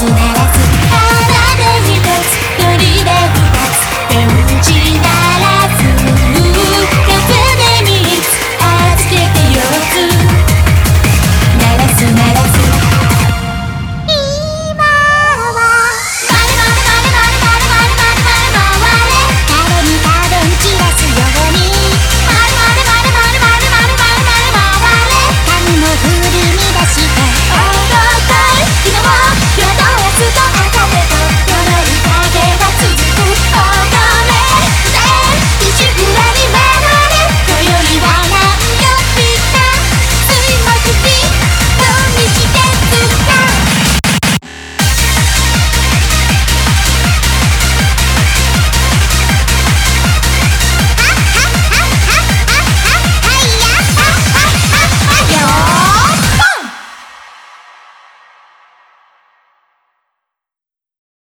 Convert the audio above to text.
繋らずひでつつりで二つ電池だ